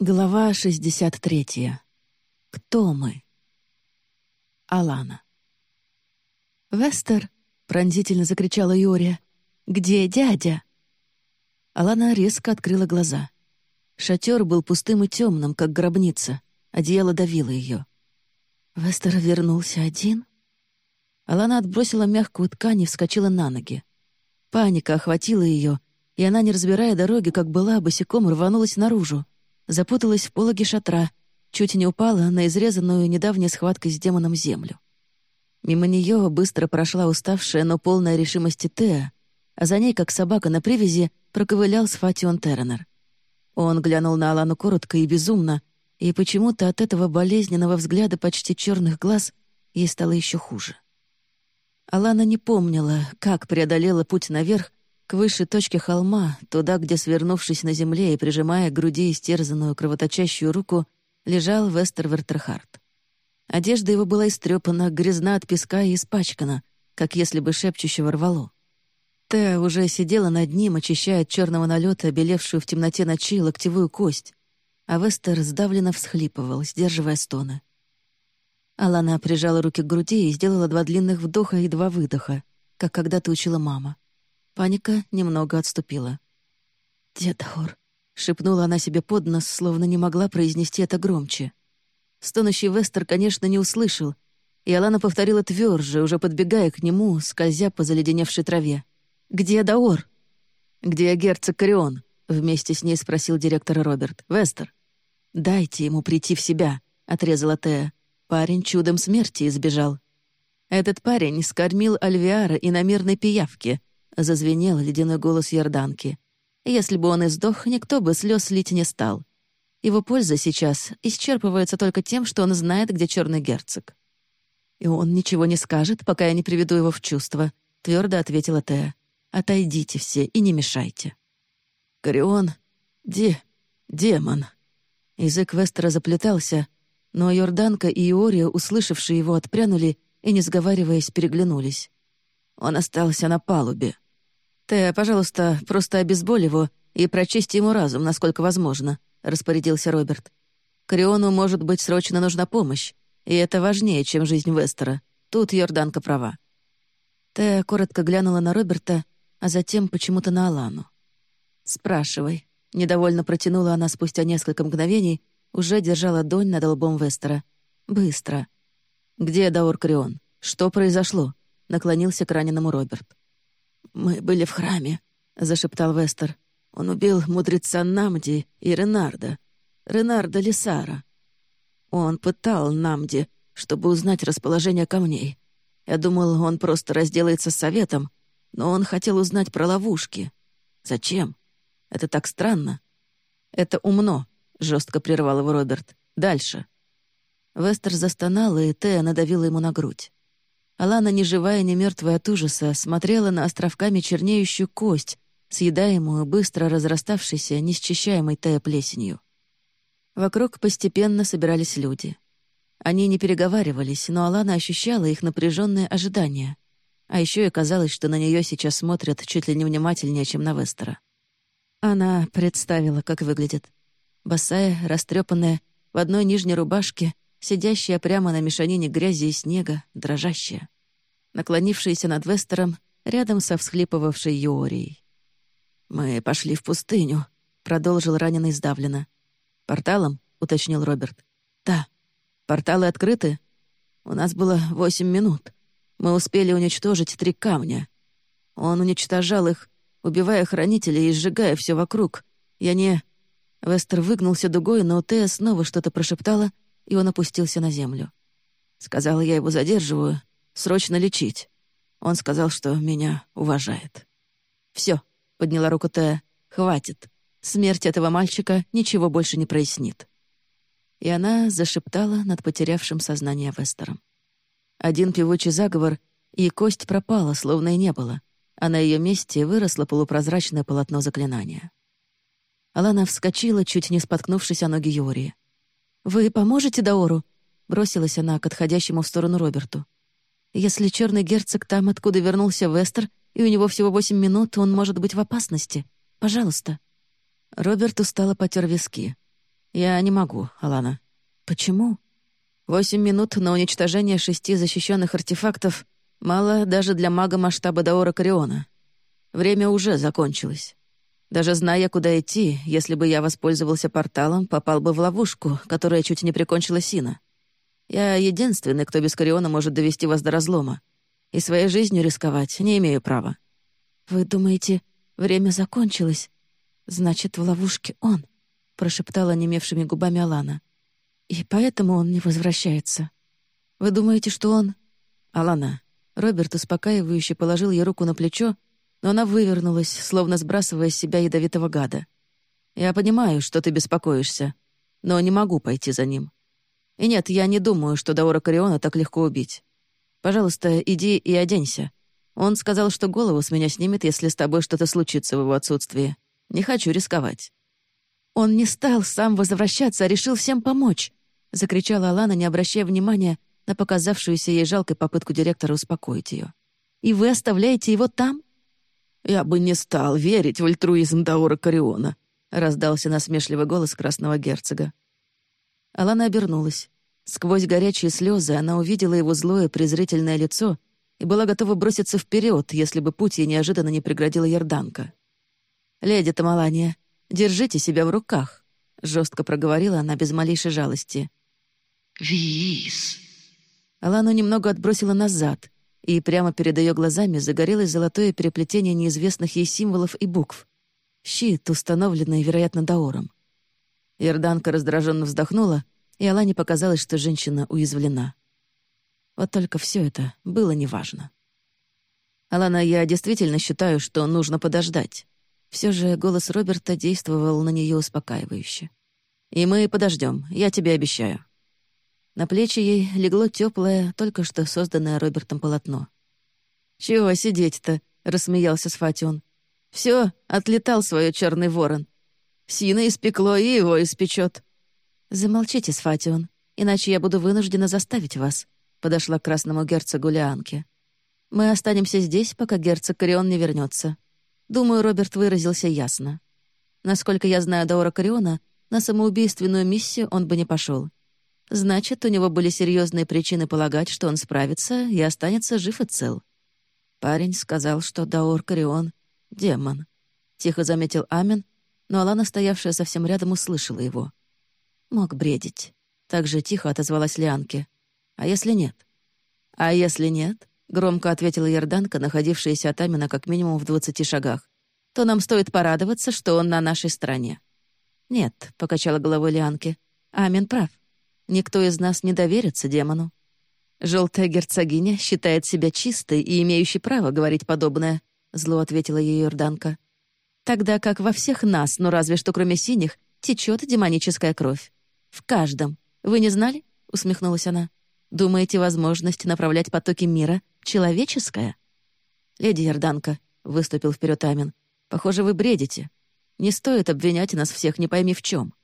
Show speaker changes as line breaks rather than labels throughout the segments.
Глава 63. Кто мы? Алана. «Вестер!» — пронзительно закричала Юрия. «Где дядя?» Алана резко открыла глаза. Шатер был пустым и темным, как гробница. Одеяло давило ее. Вестер вернулся один? Алана отбросила мягкую ткань и вскочила на ноги. Паника охватила ее, и она, не разбирая дороги, как была, босиком рванулась наружу запуталась в пологе шатра, чуть не упала на изрезанную недавней схваткой с демоном землю. Мимо нее быстро прошла уставшая, но полная решимости Теа, а за ней, как собака на привязи, проковылял Сфатион Терренер. Он глянул на Алану коротко и безумно, и почему-то от этого болезненного взгляда почти черных глаз ей стало еще хуже. Алана не помнила, как преодолела путь наверх к высшей точке холма, туда, где, свернувшись на земле и прижимая к груди истерзанную кровоточащую руку, лежал Вестер Вертерхард. Одежда его была истрепана, грязна от песка и испачкана, как если бы шепчущего рвало. Теа уже сидела над ним, очищая от черного налета, обелевшую в темноте ночи локтевую кость, а Вестер сдавленно всхлипывал, сдерживая стоны. Алана прижала руки к груди и сделала два длинных вдоха и два выдоха, как когда-то учила мама. Паника немного отступила. «Дедаур», — шепнула она себе под нос, словно не могла произнести это громче. Стонущий Вестер, конечно, не услышал, и Алана повторила тверже, уже подбегая к нему, скользя по заледеневшей траве. «Где Даор?» «Где герцог Корион?» — вместе с ней спросил директор Роберт. «Вестер». «Дайте ему прийти в себя», — отрезала Тея. Парень чудом смерти избежал. Этот парень скормил Альвиара и на мирной пиявке, зазвенел ледяной голос Ярданки. Если бы он и сдох, никто бы слез лить не стал. Его польза сейчас исчерпывается только тем, что он знает, где черный герцог. «И он ничего не скажет, пока я не приведу его в чувство», — твердо ответила Тея. «Отойдите все и не мешайте». «Корион, де... демон». Язык Вестера заплетался, но Йорданка и Иория, услышавшие его, отпрянули и, не сговариваясь, переглянулись. Он остался на палубе. «Ты, пожалуйста, просто обезболь его и прочисти ему разум, насколько возможно», — распорядился Роберт. «Криону, может быть, срочно нужна помощь, и это важнее, чем жизнь Вестера. Тут Йорданка права». Тея коротко глянула на Роберта, а затем почему-то на Алану. «Спрашивай», — недовольно протянула она спустя несколько мгновений, уже держала ладонь над лбом Вестера. «Быстро». «Где Даор Крион? Что произошло?» — наклонился к раненому Роберт. «Мы были в храме», — зашептал Вестер. «Он убил мудреца Намди и Ренарда, Ренарда Лисара. Он пытал Намди, чтобы узнать расположение камней. Я думал, он просто разделается с советом, но он хотел узнать про ловушки. Зачем? Это так странно». «Это умно», — жестко прервал его Роберт. «Дальше». Вестер застонал, и Тея надавила ему на грудь. Алана, ни живая, ни мертвая от ужаса, смотрела на островками чернеющую кость, съедаемую, быстро разраставшейся, несчищаемой тая плесенью. Вокруг постепенно собирались люди. Они не переговаривались, но Алана ощущала их напряженное ожидание. А еще и казалось, что на нее сейчас смотрят чуть ли не внимательнее, чем на Вестера. Она представила, как выглядит. Босая, растрепанная, в одной нижней рубашке, сидящая прямо на мешанине грязи и снега, дрожащая, наклонившаяся над Вестером рядом со всхлипывавшей Юорией. «Мы пошли в пустыню», — продолжил раненый сдавленно. «Порталом?» — уточнил Роберт. «Да. Порталы открыты? У нас было восемь минут. Мы успели уничтожить три камня. Он уничтожал их, убивая хранителей и сжигая все вокруг. Я не...» Вестер выгнулся дугой, но Тея снова что-то прошептала — и он опустился на землю. Сказала, я его задерживаю, срочно лечить. Он сказал, что меня уважает. Все, подняла руку Тея, хватит. Смерть этого мальчика ничего больше не прояснит. И она зашептала над потерявшим сознание Вестером. Один певучий заговор, и кость пропала, словно и не было, а на ее месте выросло полупрозрачное полотно заклинания. Алана вскочила, чуть не споткнувшись о ноги Юрия. «Вы поможете Даору?» — бросилась она к отходящему в сторону Роберту. «Если черный герцог там, откуда вернулся Вестер, и у него всего восемь минут, он может быть в опасности. Пожалуйста». Роберт устало потер виски. «Я не могу, Алана». «Почему?» «Восемь минут на уничтожение шести защищенных артефактов мало даже для мага масштаба Даора Кариона. Время уже закончилось. Даже зная, куда идти, если бы я воспользовался порталом, попал бы в ловушку, которая чуть не прикончила Сина. Я единственный, кто без Кариона может довести вас до разлома. И своей жизнью рисковать не имею права».
«Вы думаете, время закончилось? Значит, в ловушке он?» — прошептала немевшими губами Алана. «И поэтому он не возвращается. Вы думаете, что он...»
«Алана». Роберт успокаивающе положил ей руку на плечо, но она вывернулась, словно сбрасывая с себя ядовитого гада. «Я понимаю, что ты беспокоишься, но не могу пойти за ним. И нет, я не думаю, что Даора Кариона так легко убить. Пожалуйста, иди и оденься. Он сказал, что голову с меня снимет, если с тобой что-то случится в его отсутствии. Не хочу рисковать».
«Он не стал сам возвращаться, а решил всем помочь», — закричала Алана, не обращая внимания на показавшуюся ей жалкой попытку директора успокоить ее. «И вы оставляете его там?»
«Я бы не стал верить в альтруизм Даора Кариона», — раздался насмешливый голос красного герцога. Алана обернулась. Сквозь горячие слезы она увидела его злое презрительное лицо и была готова броситься вперед, если бы путь ей неожиданно не преградила Ярданка. «Леди Тамалания, держите себя в руках», — жестко проговорила она без малейшей жалости.
«Виз».
Алану немного отбросила назад, и прямо перед ее глазами загорелось золотое переплетение неизвестных ей символов и букв. Щит, установленный, вероятно, Даором. Ярданка раздраженно вздохнула, и Алане показалось, что женщина уязвлена. Вот только все это было неважно. «Алана, я действительно считаю, что нужно подождать». Все же голос Роберта действовал на нее успокаивающе. «И мы подождем, я тебе обещаю». На плечи ей легло теплое, только что созданное Робертом полотно. «Чего сидеть-то?» — рассмеялся Сфатион. «Все, отлетал свое черный ворон. Сина испекло, и его испечет».
«Замолчите, Сфатион, иначе я буду вынуждена заставить вас», — подошла к красному герцогу Лианке. «Мы останемся здесь, пока герцог Корион не вернется. Думаю, Роберт выразился ясно. Насколько я знаю Даора Кориона, на самоубийственную миссию он бы не пошел. Значит, у него были серьезные причины полагать, что он справится и останется жив и цел. Парень сказал, что Даор Корион — демон. Тихо заметил Амин, но Алана, стоявшая совсем рядом, услышала его. Мог бредить. Так же тихо отозвалась Лианке. «А если нет?» «А если нет?» — громко ответила Ярданка, находившаяся от Амина как минимум в двадцати шагах. «То нам стоит порадоваться, что он на нашей стороне». «Нет», — покачала головой Лианке. «Амин прав. Никто из нас не доверится демону. Желтая герцогиня считает себя чистой и имеющей право говорить подобное», — зло ответила ей Йорданка тогда как во всех нас, ну разве что кроме синих, течет демоническая кровь. В каждом. Вы не знали? усмехнулась она. Думаете, возможность направлять потоки мира человеческая? Леди Ярданка, выступил вперед Амин. Похоже, вы бредите. Не стоит обвинять нас всех, не пойми в чем.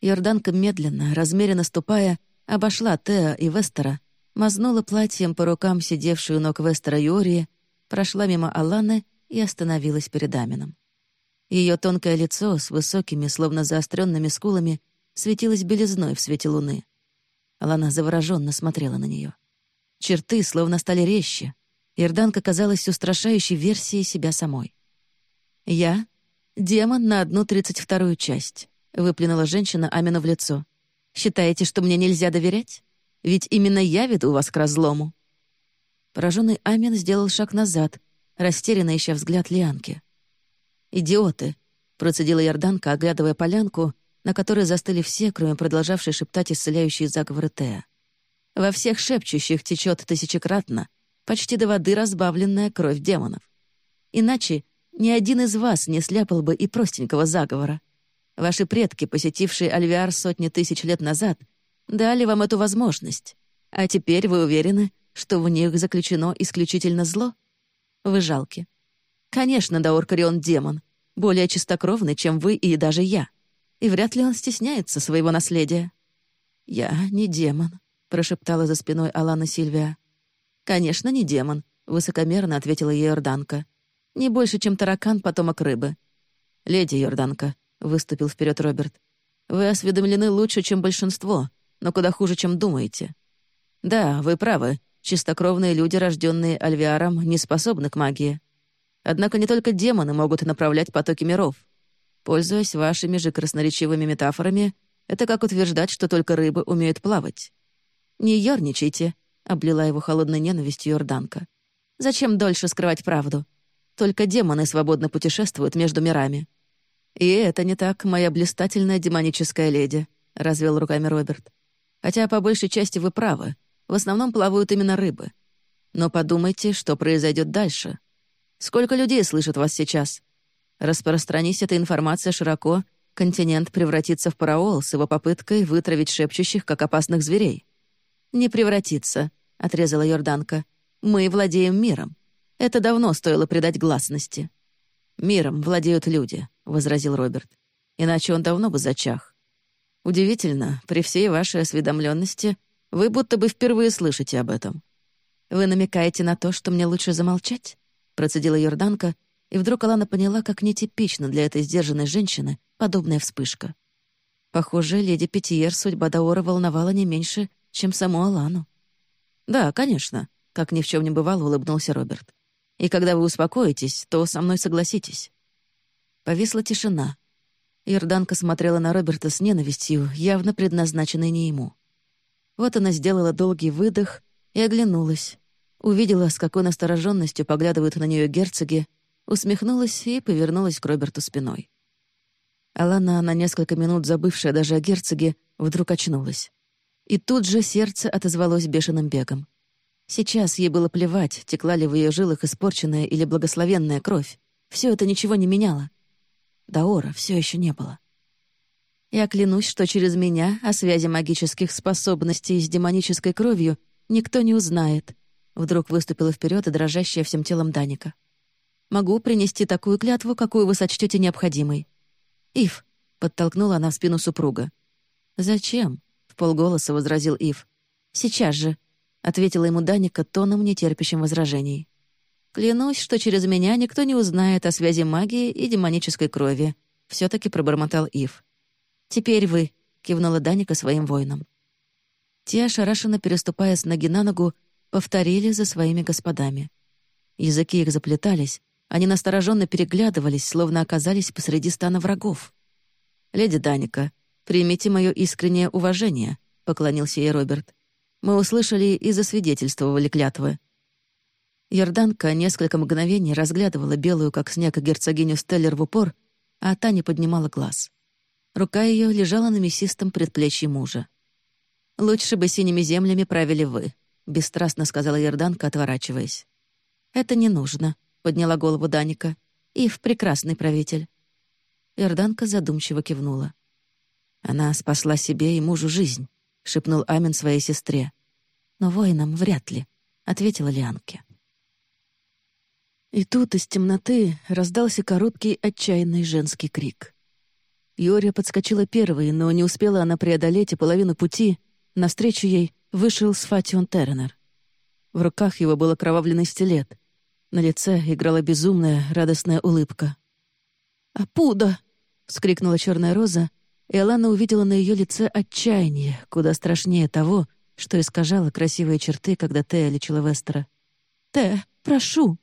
Ярданка медленно, размеренно ступая, обошла Теа и Вестера, мазнула платьем по рукам сидевшую ног Вестера Юрии, прошла мимо Аланы и остановилась перед Амином. Ее тонкое лицо с высокими, словно заостренными скулами, светилось белизной в свете луны. Алана завороженно смотрела на нее. Черты словно стали резче. Ирданка казалась устрашающей версией себя самой. «Я — демон на одну тридцать вторую часть», — выплюнула женщина Амину в лицо. «Считаете, что мне нельзя доверять? Ведь именно я веду вас к разлому». Пораженный Амин сделал шаг назад, растерянно ища взгляд Лианки. «Идиоты!» — процедила Ярданка, оглядывая полянку, на которой застыли все, кроме продолжавшей шептать исцеляющие заговоры Теа. Во всех шепчущих течет тысячекратно, почти до воды разбавленная кровь демонов. Иначе ни один из вас не сляпал бы и простенького заговора. Ваши предки, посетившие Альвиар сотни тысяч лет назад, дали вам эту возможность. А теперь вы уверены, что в них заключено исключительно зло? Вы жалки. Конечно, Дауркарион — демон, более чистокровный, чем вы и даже я. И вряд ли он стесняется своего наследия. «Я не демон», — прошептала за спиной Алана Сильвия. «Конечно, не демон», — высокомерно ответила ей Йорданка. «Не больше, чем таракан, потомок рыбы». «Леди Йорданка», — выступил вперед Роберт. Вы осведомлены лучше, чем большинство, но куда хуже, чем думаете. Да, вы правы, чистокровные люди, рожденные Альвиаром, не способны к магии. Однако не только демоны могут направлять потоки миров. Пользуясь вашими же красноречивыми метафорами, это как утверждать, что только рыбы умеют плавать. «Не ерничайте», — облила его холодной ненавистью Йорданка. «Зачем дольше скрывать правду? Только демоны свободно путешествуют между мирами». «И это не так, моя блистательная демоническая леди», — развел руками Роберт. «Хотя по большей части вы правы. В основном плавают именно рыбы. Но подумайте, что произойдет дальше. Сколько людей слышат вас сейчас? Распространись эта информация широко, континент превратится в параол с его попыткой вытравить шепчущих, как опасных зверей. «Не превратится», — отрезала Йорданка. «Мы владеем миром. Это давно стоило придать гласности». «Миром владеют люди», — возразил Роберт. «Иначе он давно бы зачах. Удивительно, при всей вашей осведомленности вы будто бы впервые слышите об этом». «Вы намекаете на то, что мне лучше замолчать?» — процедила Йорданка, и вдруг Алана поняла, как нетипично для этой сдержанной женщины подобная вспышка. Похоже, леди Петиер судьба Даора волновала не меньше, чем саму Алану. «Да, конечно», — как ни в чем не бывало, улыбнулся Роберт. «И когда вы успокоитесь, то со мной согласитесь». Повисла тишина. Йорданка смотрела на Роберта с ненавистью, явно предназначенной не ему. Вот она сделала долгий выдох и оглянулась. Увидела, с какой настороженностью поглядывают на нее герцоги, усмехнулась и повернулась к Роберту спиной. Алана, на несколько минут забывшая даже о герцоге, вдруг очнулась. И тут же сердце отозвалось бешеным бегом. Сейчас ей было плевать, текла ли в ее жилах испорченная или благословенная кровь. Все это ничего не меняло. Даора все еще не было. Я клянусь, что через меня о связи магических способностей с демонической кровью никто не узнает. Вдруг выступила вперед и дрожащая всем телом Даника. Могу принести такую клятву, какую вы сочтете необходимой. Ив, подтолкнула она в спину супруга. Зачем? полголоса возразил Ив. «Сейчас же», — ответила ему Даника тоном, нетерпящим возражений. «Клянусь, что через меня никто не узнает о связи магии и демонической крови», — все таки пробормотал Ив. «Теперь вы», — кивнула Даника своим воинам. Те, ошарашенно переступая с ноги на ногу, повторили за своими господами. Языки их заплетались, они настороженно переглядывались, словно оказались посреди стана врагов. «Леди Даника», «Примите мое искреннее уважение», — поклонился ей Роберт. «Мы услышали и засвидетельствовали клятвы». Ярданка несколько мгновений разглядывала белую, как снег, герцогиню Стеллер в упор, а та не поднимала глаз. Рука ее лежала на мясистом предплечье мужа. «Лучше бы синими землями правили вы», — бесстрастно сказала Ярданка, отворачиваясь. «Это не нужно», — подняла голову Даника. «Ив — прекрасный правитель». Ярданка задумчиво кивнула. Она спасла себе и мужу жизнь, шепнул Амин своей сестре. Но воинам вряд ли, ответила Лианке. И тут из темноты раздался короткий отчаянный женский крик. Йория подскочила первой, но не успела она преодолеть и половину пути. Навстречу ей вышел Сфатион Тернер. В руках его был окровавленный стилет. На лице играла безумная, радостная улыбка. «Апуда!» — вскрикнула черная роза, и Алана увидела на ее лице отчаяние, куда страшнее того, что искажало красивые черты, когда Тея лечила Вестера. «Те, прошу!»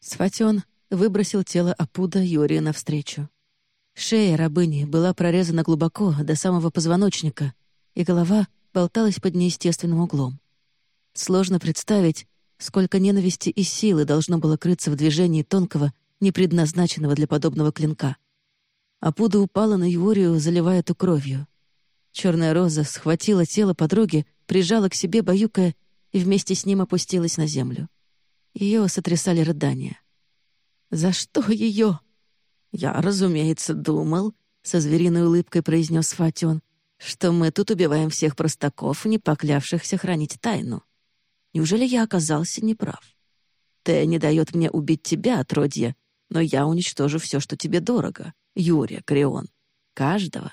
Сфатион выбросил тело Апуда Юрия навстречу. Шея рабыни была прорезана глубоко, до самого позвоночника, и голова болталась под неестественным углом. Сложно представить, сколько ненависти и силы должно было крыться в движении тонкого, непредназначенного для подобного клинка — а Пуда упала на Юрию, заливая ту кровью. Черная роза схватила тело подруги, прижала к себе, баюкая, и вместе с ним опустилась на землю. Ее сотрясали рыдания. «За что ее?» «Я, разумеется, думал», — со звериной улыбкой произнес Фатион, «что мы тут убиваем всех простаков, не поклявшихся хранить тайну. Неужели я оказался неправ? Ты не дает мне убить тебя, отродье, но я уничтожу все, что тебе дорого. Юрия Крион. Каждого.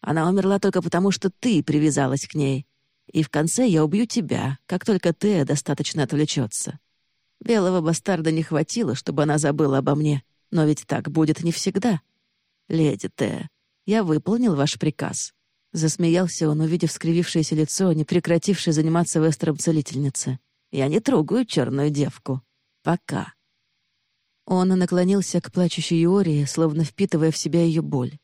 Она умерла только потому, что ты привязалась к ней. И в конце я убью тебя, как только ты достаточно отвлечется. Белого бастарда не хватило, чтобы она забыла обо мне, но ведь так будет не всегда. Леди Т,
Я выполнил ваш приказ». Засмеялся он, увидев скривившееся лицо, не прекратившее заниматься вестером целительницы. «Я не трогаю черную девку. Пока». Он наклонился к плачущей Юории, словно впитывая в себя ее боль.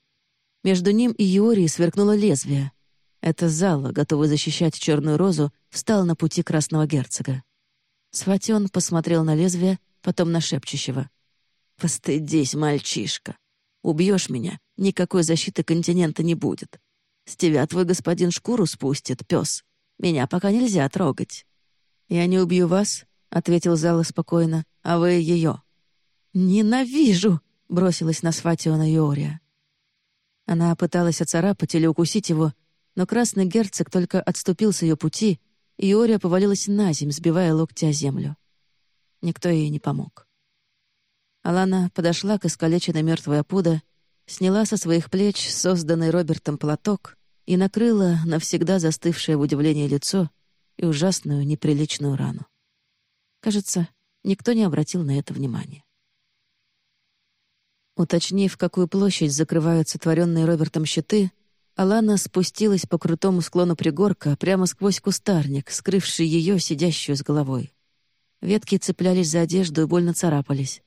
Между ним и Юорией сверкнуло лезвие. Это Зала, готовый защищать черную розу, встал на пути красного герцога. Сфатион посмотрел на лезвие, потом на шепчущего. «Постыдись, мальчишка. Убьешь меня, никакой защиты континента не будет. С тебя твой господин шкуру спустит, пес. Меня пока нельзя трогать». «Я не убью вас», — ответил Зала спокойно, — «а вы ее. «Ненавижу!» — бросилась на Сфатиона Йория. Она пыталась оцарапать или укусить его, но красный герцог только отступил с ее пути, и Иория повалилась на земь, сбивая локти о землю. Никто ей не помог. Алана подошла к искалеченной мертвой опуда, сняла со своих плеч созданный Робертом платок и накрыла навсегда застывшее в удивлении лицо и ужасную неприличную рану. Кажется, никто не обратил на это внимания. Уточнив, какую площадь закрывают сотворенные Робертом щиты, Алана спустилась по крутому склону пригорка прямо сквозь кустарник, скрывший ее, сидящую с головой. Ветки цеплялись за одежду и больно царапались.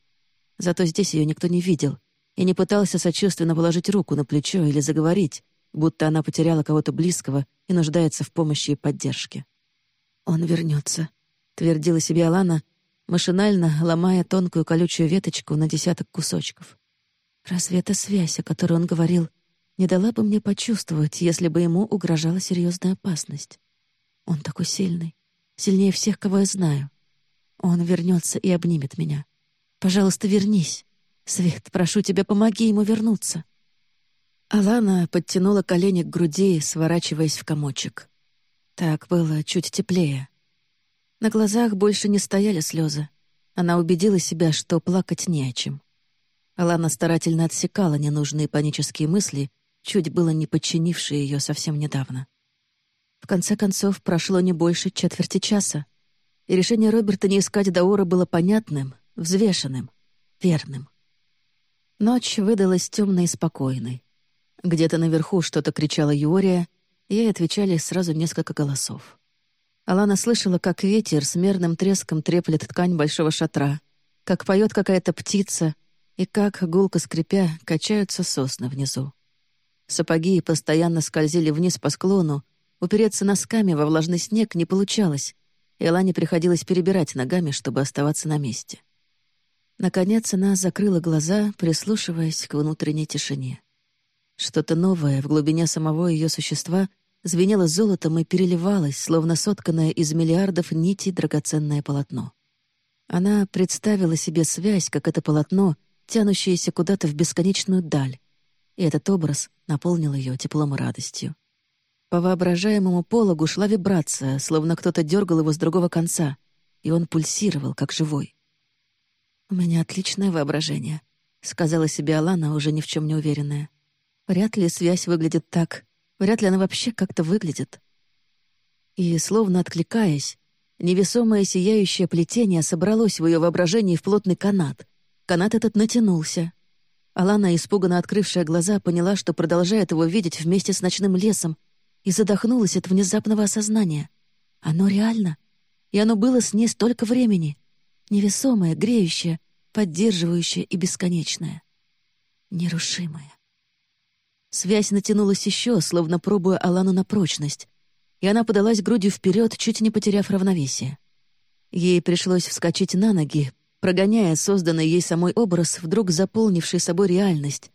Зато здесь ее никто не видел и не пытался сочувственно положить руку на плечо или заговорить, будто она потеряла кого-то близкого и нуждается в помощи и поддержке. «Он вернется, твердила себе Алана, машинально ломая тонкую колючую веточку на десяток кусочков. Разве эта связь, о которой он говорил, не дала бы мне почувствовать, если бы ему угрожала серьезная опасность? Он такой сильный, сильнее всех, кого я знаю. Он вернется и обнимет меня. Пожалуйста, вернись. Свет, прошу тебя, помоги ему вернуться. Алана подтянула колени к груди, сворачиваясь в комочек. Так было чуть теплее. На глазах больше не стояли слезы. Она убедила себя, что плакать не о чем. Алана старательно отсекала ненужные панические мысли, чуть было не подчинившие ее совсем недавно. В конце концов, прошло не больше четверти часа, и решение Роберта не искать Даора было понятным, взвешенным, верным. Ночь выдалась темной и спокойной. Где-то наверху что-то кричала Юория, и ей отвечали сразу несколько голосов. Алана слышала, как ветер с мерным треском треплет ткань большого шатра, как поет какая-то птица — и как, гулко скрипя, качаются сосны внизу. Сапоги постоянно скользили вниз по склону, упереться носками во влажный снег не получалось, и Алане приходилось перебирать ногами, чтобы оставаться на месте. Наконец она закрыла глаза, прислушиваясь к внутренней тишине. Что-то новое в глубине самого ее существа звенело золотом и переливалось, словно сотканное из миллиардов нитей драгоценное полотно. Она представила себе связь, как это полотно, тянущаяся куда-то в бесконечную даль, и этот образ наполнил ее теплом и радостью. По воображаемому пологу шла вибрация, словно кто-то дергал его с другого конца, и он пульсировал, как живой. «У меня отличное воображение», — сказала себе Алана, уже ни в чем не уверенная. «Вряд ли связь выглядит так. Вряд ли она вообще как-то выглядит». И, словно откликаясь, невесомое сияющее плетение собралось в ее воображении в плотный канат, Канат этот натянулся. Алана, испуганно открывшая глаза, поняла, что продолжает его видеть вместе с ночным лесом, и задохнулась от внезапного осознания. Оно реально. И оно было с ней столько времени. Невесомое, греющее, поддерживающее и бесконечное. Нерушимое. Связь натянулась еще, словно пробуя Алану на прочность, и она подалась грудью вперед, чуть не потеряв равновесие. Ей пришлось вскочить на ноги, прогоняя созданный ей самой образ, вдруг заполнивший собой реальность,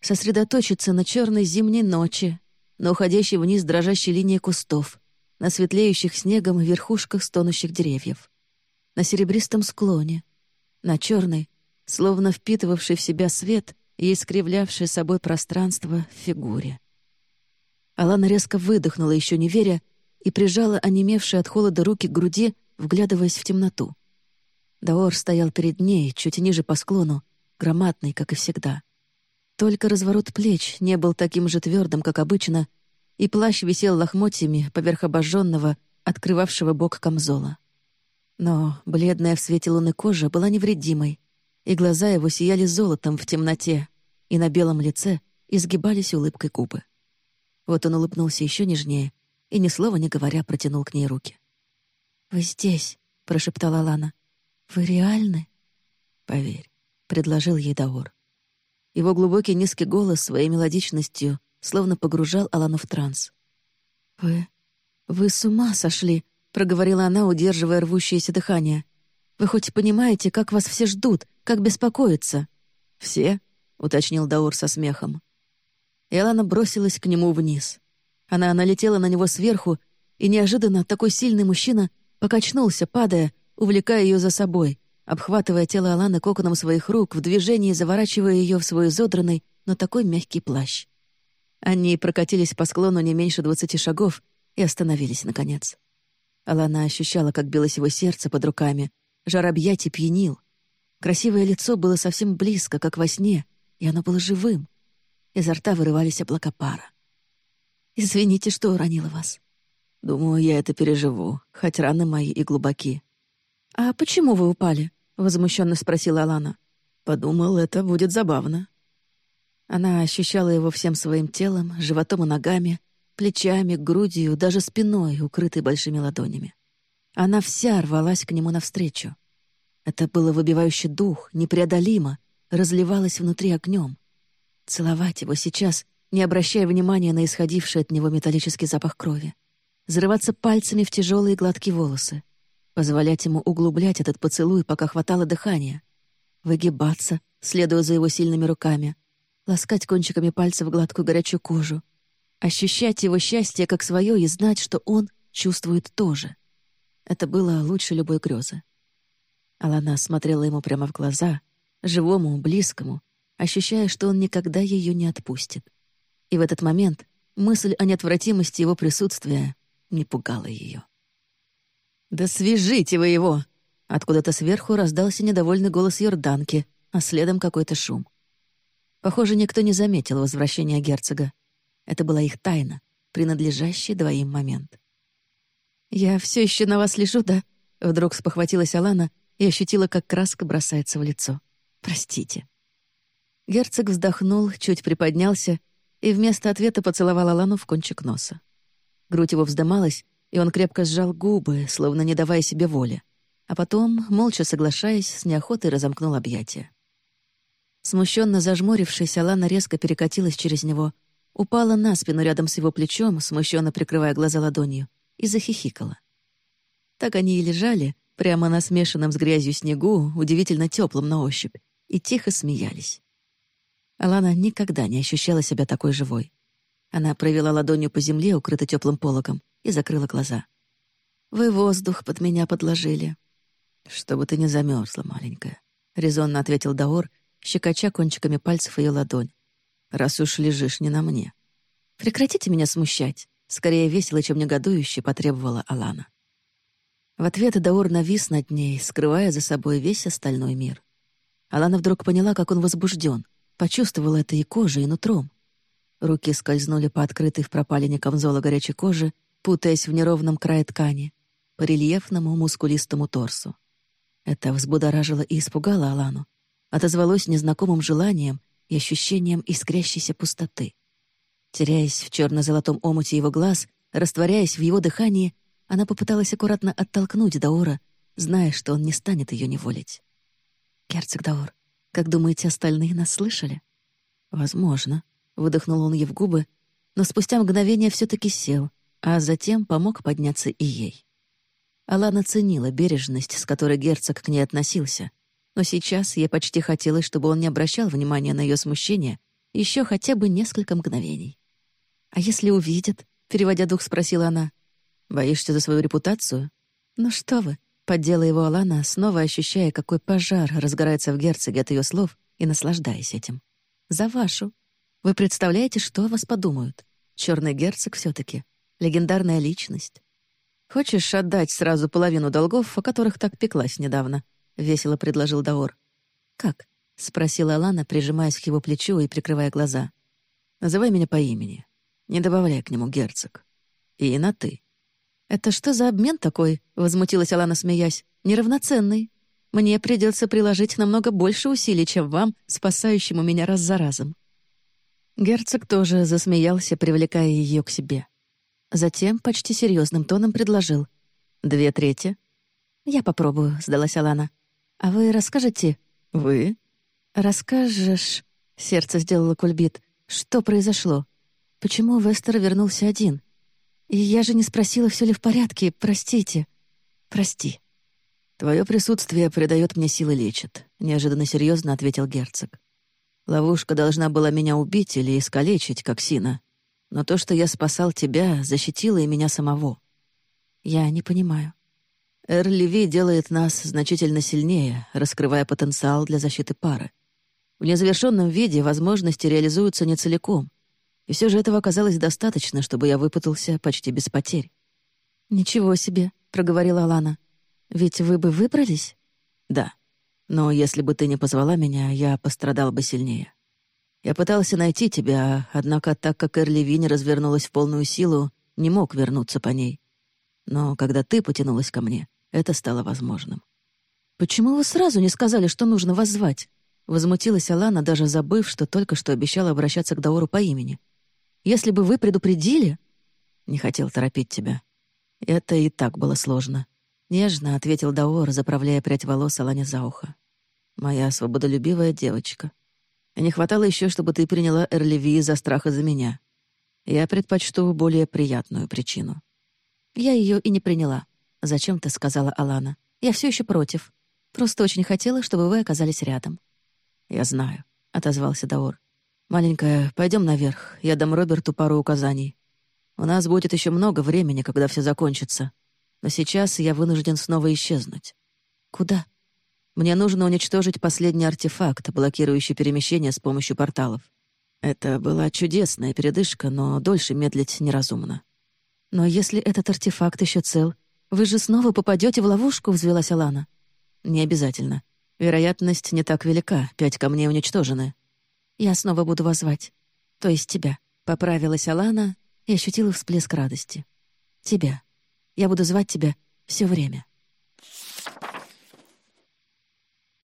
сосредоточиться на черной зимней ночи, на уходящей вниз дрожащей линии кустов, на светлеющих снегом верхушках стонущих деревьев, на серебристом склоне, на черной, словно впитывавшей в себя свет и искривлявшей собой пространство в фигуре. Алана резко выдохнула, еще не веря, и прижала онемевшие от холода руки к груди, вглядываясь в темноту. Даор стоял перед ней, чуть ниже по склону, громадный, как и всегда. Только разворот плеч не был таким же твердым, как обычно, и плащ висел лохмотьями поверх обожженного, открывавшего бок камзола. Но бледная в свете луны кожа была невредимой, и глаза его сияли золотом в темноте, и на белом лице изгибались улыбкой губы. Вот он улыбнулся еще нежнее и, ни слова не говоря, протянул к ней руки. «Вы здесь», — прошептала Лана. «Вы реальны?» «Поверь», — предложил ей Даор. Его глубокий низкий голос своей мелодичностью словно погружал Алану в транс. «Вы... вы с ума сошли», — проговорила она, удерживая рвущееся дыхание. «Вы хоть понимаете, как вас все ждут, как беспокоятся?» «Все?» — уточнил Даур со смехом. И Алана бросилась к нему вниз. Она налетела на него сверху, и неожиданно такой сильный мужчина покачнулся, падая, увлекая ее за собой, обхватывая тело Аланы коконом своих рук, в движении заворачивая ее в свой изодранный, но такой мягкий плащ. Они прокатились по склону не меньше двадцати шагов и остановились, наконец. Алана ощущала, как билось его сердце под руками, жар объятий пьянил. Красивое лицо было совсем близко, как во сне, и оно было живым. Изо рта вырывались облака пара. «Извините, что уронила вас. Думаю, я это переживу, хоть раны мои и глубоки. «А почему вы упали?» — возмущенно спросила Алана. Подумал, это будет забавно. Она ощущала его всем своим телом, животом и ногами, плечами, грудью, даже спиной, укрытой большими ладонями. Она вся рвалась к нему навстречу. Это было выбивающе дух, непреодолимо, разливалось внутри огнем. Целовать его сейчас, не обращая внимания на исходивший от него металлический запах крови зарываться пальцами в тяжелые гладкие волосы, позволять ему углублять этот поцелуй, пока хватало дыхания, выгибаться, следуя за его сильными руками, ласкать кончиками пальцев гладкую горячую кожу, ощущать его счастье как свое и знать, что он чувствует тоже. Это было лучше любой грезы. Алана смотрела ему прямо в глаза, живому, близкому, ощущая, что он никогда ее не отпустит. И в этот момент мысль о неотвратимости его присутствия не пугало ее. «Да свяжите вы его!» Откуда-то сверху раздался недовольный голос Йорданки, а следом какой-то шум. Похоже, никто не заметил возвращения герцога. Это была их тайна, принадлежащий двоим момент. «Я все еще на вас лежу, да?» Вдруг спохватилась Алана и ощутила, как краска бросается в лицо. «Простите». Герцог вздохнул, чуть приподнялся и вместо ответа поцеловал Алану в кончик носа. Грудь его вздымалась, и он крепко сжал губы, словно не давая себе воли. А потом, молча соглашаясь, с неохотой разомкнул объятия. Смущенно зажмурившись, Алана резко перекатилась через него, упала на спину рядом с его плечом, смущенно прикрывая глаза ладонью, и захихикала. Так они и лежали, прямо на смешанном с грязью снегу, удивительно теплом на ощупь, и тихо смеялись. Алана никогда не ощущала себя такой живой. Она провела ладонью по земле, укрытой теплым пологом, и закрыла глаза. «Вы воздух под меня подложили». «Чтобы ты не замерзла, маленькая», — резонно ответил Даор, щекоча кончиками пальцев ее ладонь. «Раз уж лежишь не на мне». «Прекратите меня смущать», — скорее весело, чем негодующе потребовала Алана. В ответ Даор навис над ней, скрывая за собой весь остальной мир. Алана вдруг поняла, как он возбужден, почувствовала это и кожей, и нутром. Руки скользнули по открытой в пропалине камзола горячей кожи, путаясь в неровном крае ткани, по рельефному мускулистому торсу. Это взбудоражило и испугало Алану, отозвалось незнакомым желанием и ощущением искрящейся пустоты. Теряясь в черно-золотом омуте его глаз, растворяясь в его дыхании, она попыталась аккуратно оттолкнуть Даора, зная, что он не станет ее неволить. «Герцог Даор, как думаете, остальные нас слышали?» «Возможно», Выдохнул он ей в губы, но спустя мгновение все таки сел, а затем помог подняться и ей. Алана ценила бережность, с которой герцог к ней относился, но сейчас ей почти хотелось, чтобы он не обращал внимания на ее смущение еще хотя бы несколько мгновений. «А если увидят?» — переводя дух, спросила она. «Боишься за свою репутацию?» «Ну что вы?» — поддела его Алана, снова ощущая, какой пожар разгорается в герцоге от ее слов и наслаждаясь этим. «За вашу. Вы представляете, что о вас подумают? Черный герцог все таки Легендарная личность. Хочешь отдать сразу половину долгов, о которых так пеклась недавно?» — весело предложил Даор. «Как?» — спросила Алана, прижимаясь к его плечу и прикрывая глаза. «Называй меня по имени. Не добавляй к нему герцог. И на «ты». «Это что за обмен такой?» — возмутилась Алана, смеясь. «Неравноценный. Мне придется приложить намного больше усилий, чем вам, спасающему меня раз за разом». Герцог тоже засмеялся, привлекая ее к себе. Затем почти серьезным тоном предложил. «Две трети?» «Я попробую», — сдалась Алана. «А вы расскажете?» «Вы?» «Расскажешь...» — сердце сделало кульбит. «Что произошло? Почему Вестер вернулся один? И я же не спросила, все ли в порядке. Простите. Прости».
«Твое присутствие придает мне силы лечит», — неожиданно серьезно ответил герцог. «Ловушка должна была меня убить или искалечить, как Сина. Но то, что я спасал тебя, защитило и меня самого».
«Я не понимаю».
Эр-Леви делает нас значительно сильнее, раскрывая потенциал для защиты пары. В незавершенном виде возможности реализуются не целиком. И все же этого оказалось достаточно, чтобы я выпутался почти без потерь.
«Ничего себе», — проговорила Лана. Ведь вы бы выбрались?
Да. Но если бы ты не позвала меня, я пострадал бы сильнее. Я пытался найти тебя, однако так как Эрли Винни развернулась в полную силу, не мог вернуться по ней. Но когда ты потянулась ко мне, это стало возможным.
«Почему вы сразу не сказали, что нужно вас звать?» Возмутилась Алана, даже забыв, что только что обещала обращаться к Даору по имени. «Если бы вы предупредили...»
«Не хотел торопить тебя. Это и так было сложно. Нежно ответил Даор, заправляя прядь волос Алане за ухо. «Моя свободолюбивая девочка. Не хватало еще, чтобы ты приняла Эрливи за страха за меня. Я предпочту более приятную причину».
«Я ее и не приняла», — зачем ты сказала Алана. «Я все еще против. Просто очень хотела, чтобы вы оказались рядом».
«Я знаю», — отозвался Даор. «Маленькая, пойдем наверх. Я дам Роберту пару указаний. У нас будет еще много времени, когда все закончится но сейчас я вынужден снова исчезнуть.
Куда?
Мне нужно уничтожить последний артефакт, блокирующий перемещение с помощью порталов. Это была чудесная передышка, но дольше медлить неразумно.
Но если этот артефакт еще цел, вы же снова попадете в ловушку, взвелась Алана.
Не обязательно. Вероятность не так велика, пять камней уничтожены.
Я снова буду вас звать. То есть тебя. Поправилась Алана и ощутила всплеск радости. Тебя. Я буду звать тебя все время.